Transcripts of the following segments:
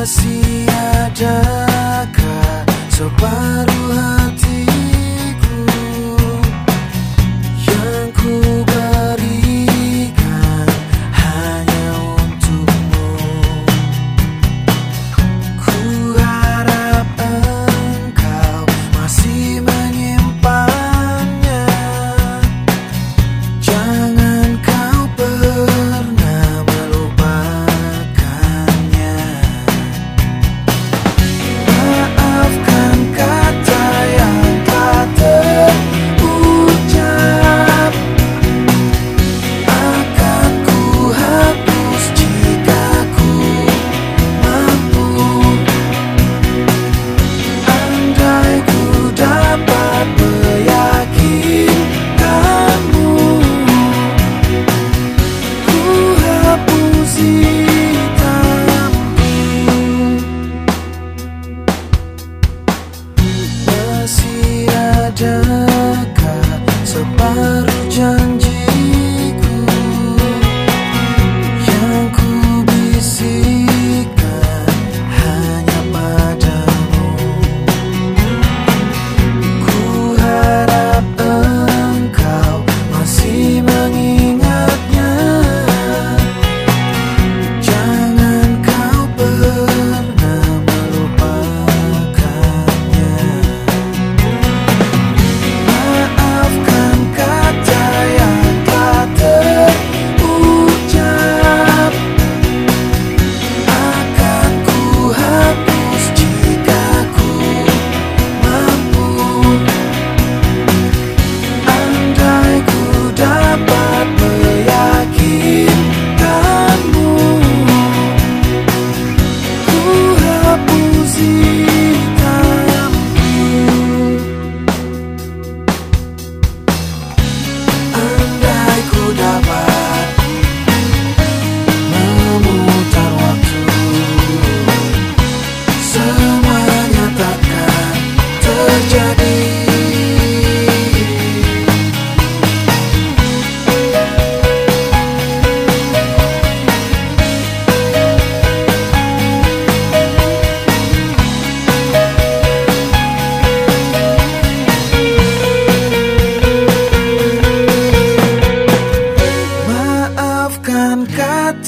Masih adakah? Separuh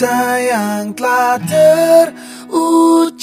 Kata yang telah terucap